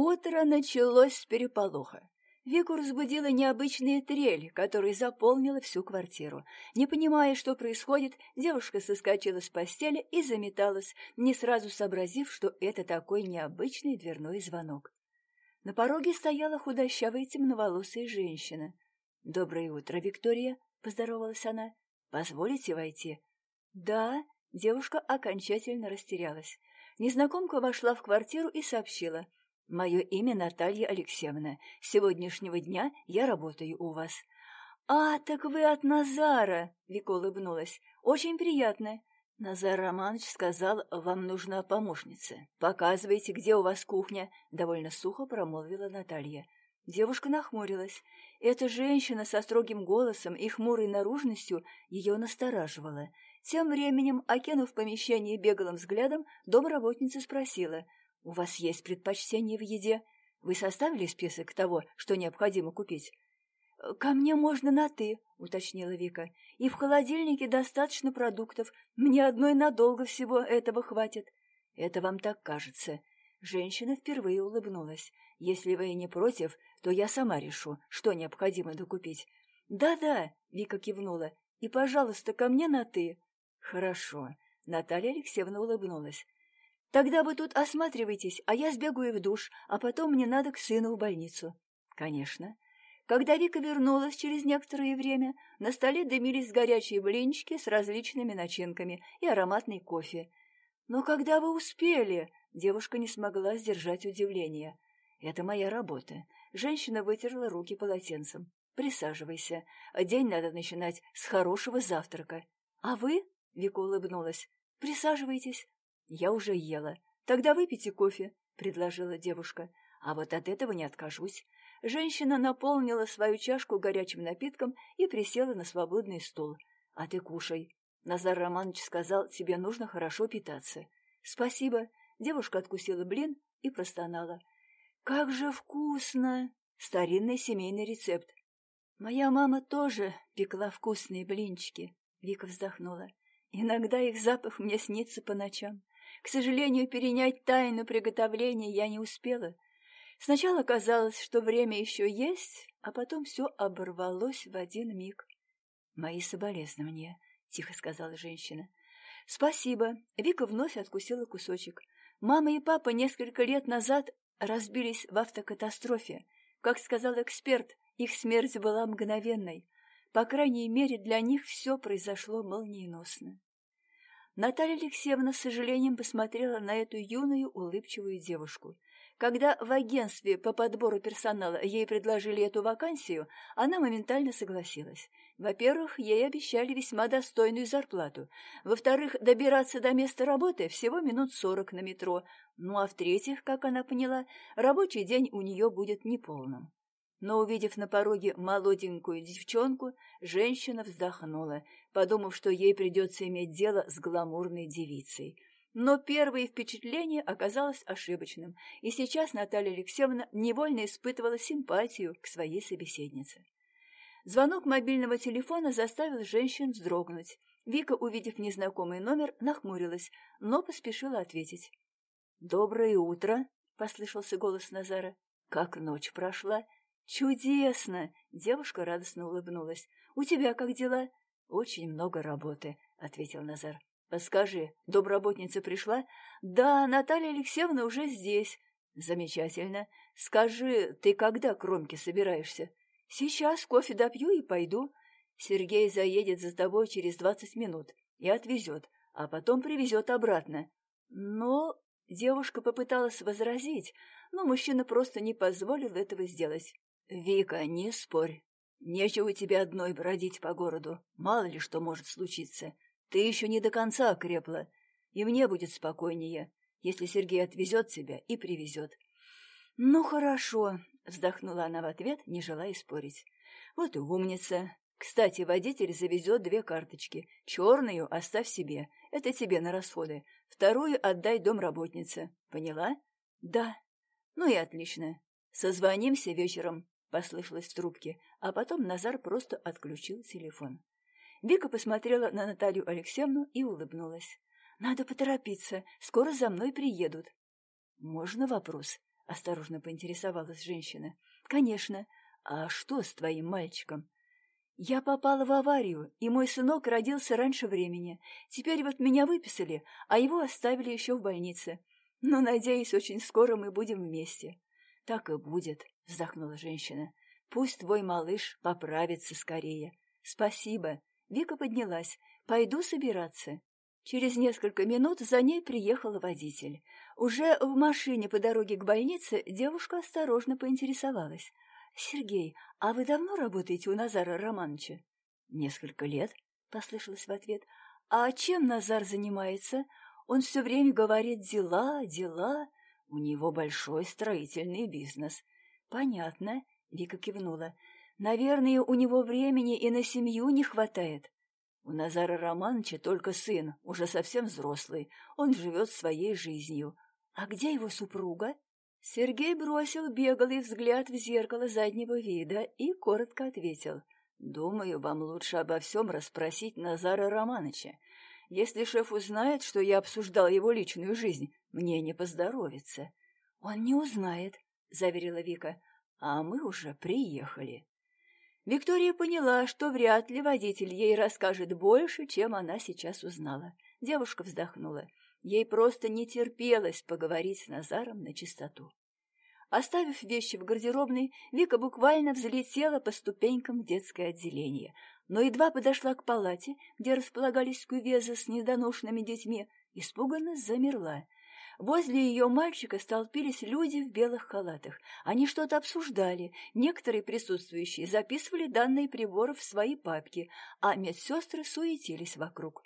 Утро началось с переполоха. Вику разбудила необычная трель, которая заполнила всю квартиру. Не понимая, что происходит, девушка соскочила с постели и заметалась, не сразу сообразив, что это такой необычный дверной звонок. На пороге стояла худощавая темноволосая женщина. «Доброе утро, Виктория!» — поздоровалась она. «Позволите войти?» «Да», — девушка окончательно растерялась. Незнакомка вошла в квартиру и сообщила — Мое имя Наталья Алексеевна. С сегодняшнего дня я работаю у вас. А, так вы от Назара, Вика улыбнулась. Очень приятно. Назар Романович сказал, вам нужна помощница. Показывайте, где у вас кухня, довольно сухо промолвила Наталья. Девушка нахмурилась. Эта женщина со строгим голосом и хмурой наружностью ее настораживала. Тем временем, окинув помещение беглым взглядом, домработница спросила — «У вас есть предпочтение в еде? Вы составили список того, что необходимо купить?» «Ко мне можно на «ты», — уточнила Вика. «И в холодильнике достаточно продуктов. Мне одной надолго всего этого хватит». «Это вам так кажется». Женщина впервые улыбнулась. «Если вы не против, то я сама решу, что необходимо докупить». «Да-да», — Вика кивнула. «И, пожалуйста, ко мне на «ты». «Хорошо». Наталья Алексеевна улыбнулась. Тогда вы тут осматривайтесь, а я сбегаю в душ, а потом мне надо к сыну в больницу. Конечно. Когда Вика вернулась через некоторое время, на столе дымились горячие блинчики с различными начинками и ароматный кофе. Но когда вы успели? Девушка не смогла сдержать удивление. Это моя работа. Женщина вытерла руки полотенцем. Присаживайся. День надо начинать с хорошего завтрака. А вы? Вика улыбнулась. Присаживайтесь. «Я уже ела. Тогда выпейте кофе», — предложила девушка. «А вот от этого не откажусь». Женщина наполнила свою чашку горячим напитком и присела на свободный стул. «А ты кушай». Назар Романович сказал, тебе нужно хорошо питаться. «Спасибо». Девушка откусила блин и простонала. «Как же вкусно!» Старинный семейный рецепт. «Моя мама тоже пекла вкусные блинчики», — Вика вздохнула. «Иногда их запах мне снится по ночам. К сожалению, перенять тайну приготовления я не успела. Сначала казалось, что время еще есть, а потом все оборвалось в один миг. «Мои соболезнования», — тихо сказала женщина. «Спасибо». Вика вновь откусила кусочек. «Мама и папа несколько лет назад разбились в автокатастрофе. Как сказал эксперт, их смерть была мгновенной. По крайней мере, для них все произошло молниеносно. Наталья Алексеевна с сожалением посмотрела на эту юную улыбчивую девушку. Когда в агентстве по подбору персонала ей предложили эту вакансию, она моментально согласилась. Во-первых, ей обещали весьма достойную зарплату. Во-вторых, добираться до места работы всего минут сорок на метро. Ну а в-третьих, как она поняла, рабочий день у нее будет неполным. Но, увидев на пороге молоденькую девчонку, женщина вздохнула, подумав, что ей придется иметь дело с гламурной девицей. Но первое впечатление оказалось ошибочным, и сейчас Наталья Алексеевна невольно испытывала симпатию к своей собеседнице. Звонок мобильного телефона заставил женщин вздрогнуть. Вика, увидев незнакомый номер, нахмурилась, но поспешила ответить. «Доброе утро!» — послышался голос Назара. «Как ночь прошла?» «Чудесно!» — девушка радостно улыбнулась. «У тебя как дела?» «Очень много работы», — ответил Назар. «Подскажи, домработница пришла?» «Да, Наталья Алексеевна уже здесь». «Замечательно. Скажи, ты когда к Ромке собираешься?» «Сейчас кофе допью и пойду. Сергей заедет за тобой через двадцать минут и отвезет, а потом привезет обратно». Но девушка попыталась возразить, но мужчина просто не позволил этого сделать. «Вика, не спорь. Нечего тебе одной бродить по городу. Мало ли что может случиться. Ты еще не до конца окрепла, и мне будет спокойнее, если Сергей отвезет тебя и привезет». «Ну, хорошо», — вздохнула она в ответ, не желая спорить. «Вот и умница. Кстати, водитель завезет две карточки. Черную оставь себе, это тебе на расходы. Вторую отдай домработнице. Поняла?» «Да». «Ну и отлично. Созвонимся вечером. — послышалось в трубке, а потом Назар просто отключил телефон. Вика посмотрела на Наталью Алексеевну и улыбнулась. «Надо поторопиться, скоро за мной приедут». «Можно вопрос?» осторожно поинтересовалась женщина. «Конечно. А что с твоим мальчиком?» «Я попала в аварию, и мой сынок родился раньше времени. Теперь вот меня выписали, а его оставили еще в больнице. Но, надеюсь, очень скоро мы будем вместе». «Так и будет», — вздохнула женщина. «Пусть твой малыш поправится скорее». «Спасибо». Вика поднялась. «Пойду собираться». Через несколько минут за ней приехал водитель. Уже в машине по дороге к больнице девушка осторожно поинтересовалась. «Сергей, а вы давно работаете у Назара Романовича?» «Несколько лет», — послышалось в ответ. «А чем Назар занимается? Он все время говорит «дела, дела». У него большой строительный бизнес». «Понятно», — Вика кивнула. «Наверное, у него времени и на семью не хватает». У Назара Романовича только сын, уже совсем взрослый. Он живет своей жизнью. А где его супруга? Сергей бросил беглый взгляд в зеркало заднего вида и коротко ответил. «Думаю, вам лучше обо всем расспросить Назара Романовича. Если шеф узнает, что я обсуждал его личную жизнь, мне не поздоровится». «Он не узнает», — заверила Вика. «А мы уже приехали». Виктория поняла, что вряд ли водитель ей расскажет больше, чем она сейчас узнала. Девушка вздохнула. Ей просто не терпелось поговорить с Назаром на чистоту. Оставив вещи в гардеробной, Вика буквально взлетела по ступенькам в детское отделение, но едва подошла к палате, где располагались кувезы с недоношенными детьми, испуганно замерла. Возле ее мальчика столпились люди в белых халатах. Они что-то обсуждали. Некоторые присутствующие записывали данные приборов в свои папки, а медсестры суетились вокруг.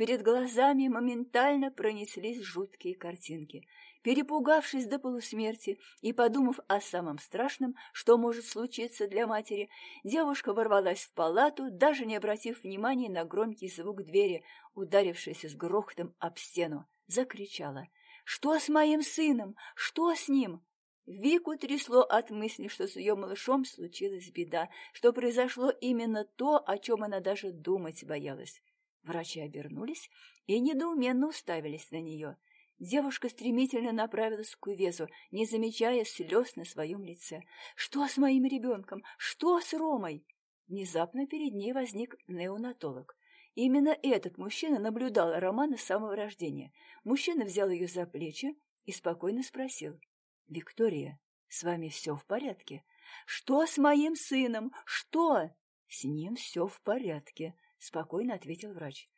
Перед глазами моментально пронеслись жуткие картинки. Перепугавшись до полусмерти и подумав о самом страшном, что может случиться для матери, девушка ворвалась в палату, даже не обратив внимания на громкий звук двери, ударившийся с грохотом об стену. Закричала — что с моим сыном? Что с ним? Вику трясло от мысли, что с ее малышом случилась беда, что произошло именно то, о чем она даже думать боялась. Врачи обернулись и недоуменно уставились на нее. Девушка стремительно направилась к увезу, не замечая слез на своем лице. «Что с моим ребенком? Что с Ромой?» Внезапно перед ней возник неонатолог. Именно этот мужчина наблюдал Романа с самого рождения. Мужчина взял ее за плечи и спокойно спросил. «Виктория, с вами все в порядке?» «Что с моим сыном? Что?» «С ним все в порядке», — спокойно ответил врач.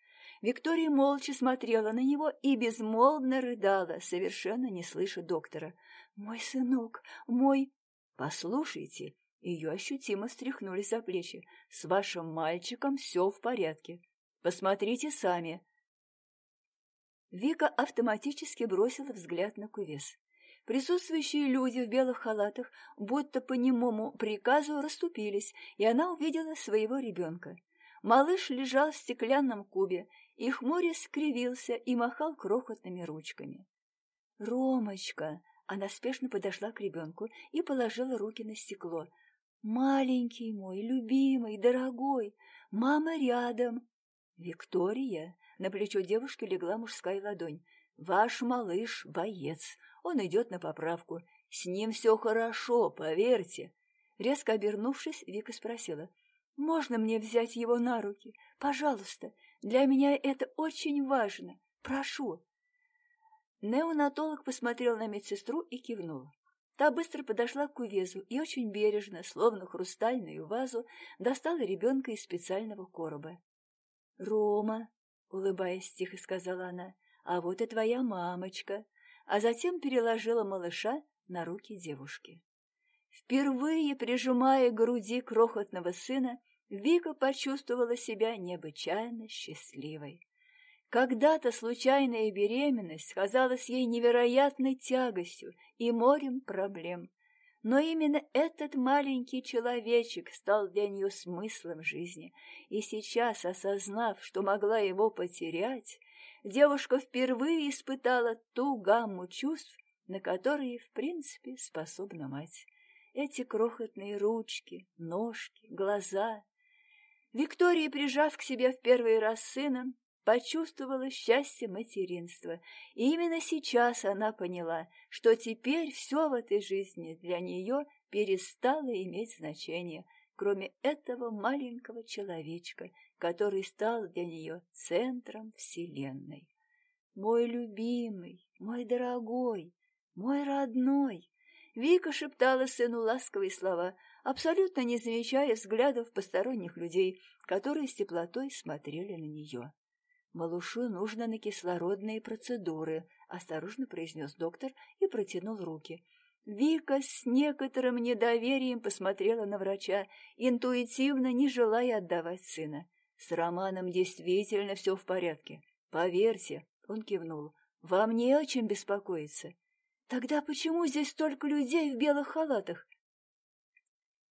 Виктория молча смотрела на него и безмолвно рыдала, совершенно не слыша доктора. «Мой сынок, мой...» «Послушайте», ее ощутимо стряхнули за плечи. «С вашим мальчиком все в порядке. Посмотрите сами. Вика автоматически бросила взгляд на кувес. Присутствующие люди в белых халатах, будто по немому приказу, расступились, и она увидела своего ребенка. Малыш лежал в стеклянном кубе, и хмуря скривился и махал крохотными ручками. «Ромочка!» Она спешно подошла к ребенку и положила руки на стекло. «Маленький мой, любимый, дорогой, мама рядом!» «Виктория!» — на плечо девушки легла мужская ладонь. «Ваш малыш — боец. Он идет на поправку. С ним все хорошо, поверьте». Резко обернувшись, Вика спросила. «Можно мне взять его на руки? Пожалуйста. Для меня это очень важно. Прошу». Неонатолог посмотрел на медсестру и кивнул. Та быстро подошла к кувезу и очень бережно, словно хрустальную вазу, достала ребенка из специального короба. «Рома», — улыбаясь тихо сказала она, — «а вот и твоя мамочка», а затем переложила малыша на руки девушки. Впервые прижимая к груди крохотного сына, Вика почувствовала себя необычайно счастливой. Когда-то случайная беременность казалась ей невероятной тягостью и морем проблем, но именно этот маленький человечек стал для нее смыслом жизни, и сейчас, осознав, что могла его потерять, девушка впервые испытала ту гамму чувств, на которые, в принципе, способна мать. Эти крохотные ручки, ножки, глаза. Виктория, прижав к себе в первый раз сына, почувствовала счастье материнства. И именно сейчас она поняла, что теперь все в этой жизни для нее перестало иметь значение, кроме этого маленького человечка, который стал для нее центром Вселенной. «Мой любимый, мой дорогой, мой родной!» Вика шептала сыну ласковые слова, абсолютно не замечая взглядов посторонних людей, которые с теплотой смотрели на нее. «Малышу нужно на кислородные процедуры», — осторожно произнес доктор и протянул руки. Вика с некоторым недоверием посмотрела на врача, интуитивно не желая отдавать сына. «С Романом действительно все в порядке. Поверьте», — он кивнул, — «вам не о чем беспокоиться». «Тогда почему здесь столько людей в белых халатах?»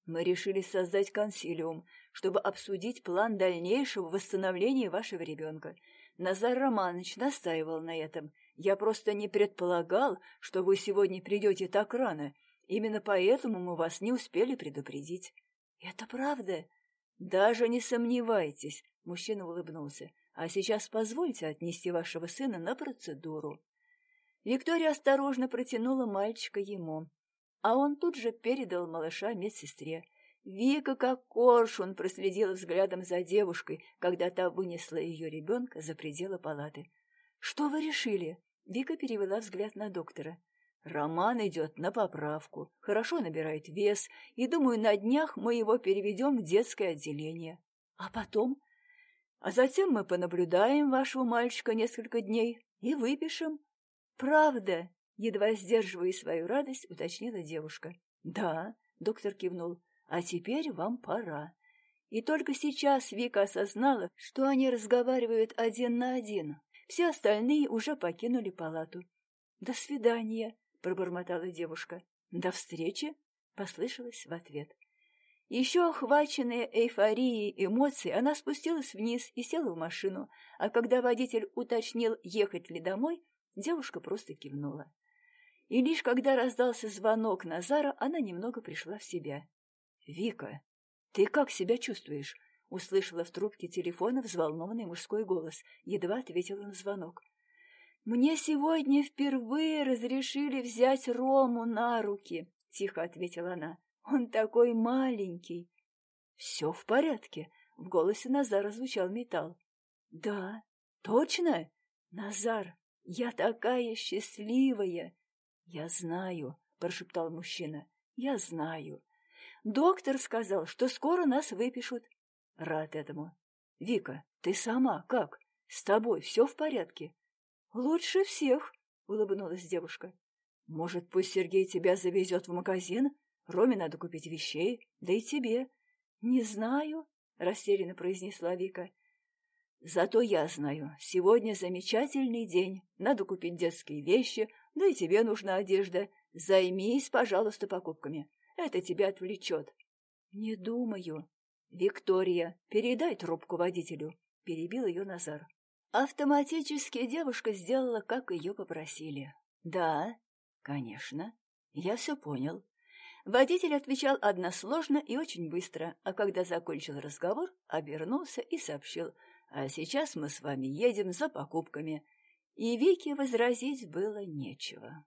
Мы решили создать консилиум, чтобы обсудить план дальнейшего восстановления вашего ребенка. Назар Романович настаивал на этом. Я просто не предполагал, что вы сегодня придете так рано. Именно поэтому мы вас не успели предупредить. Это правда? Даже не сомневайтесь, мужчина улыбнулся. А сейчас позвольте отнести вашего сына на процедуру. Виктория осторожно протянула мальчика ему а он тут же передал малыша медсестре. Вика, как коршун, проследила взглядом за девушкой, когда та вынесла ее ребенка за пределы палаты. «Что вы решили?» Вика перевела взгляд на доктора. «Роман идет на поправку, хорошо набирает вес, и, думаю, на днях мы его переведем в детское отделение. А потом? А затем мы понаблюдаем вашего мальчика несколько дней и выпишем. Правда?» Едва сдерживая свою радость, уточнила девушка. «Да», — доктор кивнул, — «а теперь вам пора». И только сейчас Вика осознала, что они разговаривают один на один. Все остальные уже покинули палату. «До свидания», — пробормотала девушка. «До встречи», — послышалось в ответ. Еще охваченная эйфорией эмоций, она спустилась вниз и села в машину, а когда водитель уточнил, ехать ли домой, девушка просто кивнула. И лишь когда раздался звонок Назара, она немного пришла в себя. «Вика, ты как себя чувствуешь?» — услышала в трубке телефона взволнованный мужской голос, едва ответила на звонок. «Мне сегодня впервые разрешили взять Рому на руки», — тихо ответила она. «Он такой маленький». «Все в порядке», — в голосе Назара звучал металл. «Да, точно? Назар, я такая счастливая!» «Я знаю», — прошептал мужчина, — «я знаю. Доктор сказал, что скоро нас выпишут». Рад этому. «Вика, ты сама как? С тобой все в порядке?» «Лучше всех», — улыбнулась девушка. «Может, пусть Сергей тебя завезет в магазин? Роме надо купить вещей, да и тебе». «Не знаю», — растерянно произнесла Вика. «Зато я знаю, сегодня замечательный день. Надо купить детские вещи, да и тебе нужна одежда. Займись, пожалуйста, покупками. Это тебя отвлечет. Не думаю. Виктория, передай трубку водителю. Перебил ее Назар. Автоматически девушка сделала, как ее попросили. Да, конечно. Я все понял. Водитель отвечал односложно и очень быстро, а когда закончил разговор, обернулся и сообщил, «А сейчас мы с вами едем за покупками и Вике возразить было нечего.